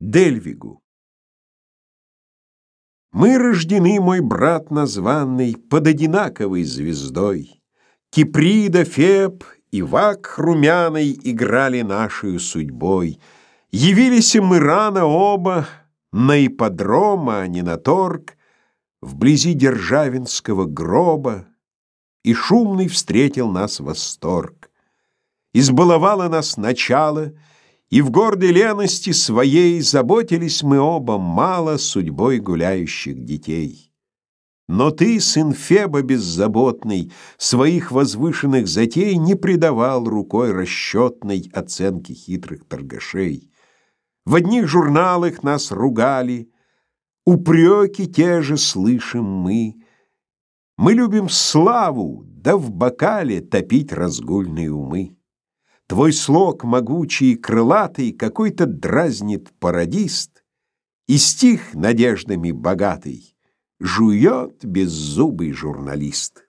Дельвигу Мы рождены, мой брат названный, Под одинаковой звездой. Киприда, Феб и Вак румяный Играли нашей судьбой. Явились мы рано оба На ипподрома, а не на торг, Вблизи Державинского гроба, И шумный встретил нас восторг. Избаловало нас начало — и в гордой лености своей заботились мы оба мало судьбой гуляющих детей. Но ты, сын Феба беззаботный, своих возвышенных затей не предавал рукой расчетной оценки хитрых торгашей. В одних журналах нас ругали, упреки те же слышим мы. Мы любим славу, да в бокале топить разгульные умы. Твой слог могучий и крылатый Какой-то дразнит пародист, И стих надеждами богатый Жует беззубый журналист.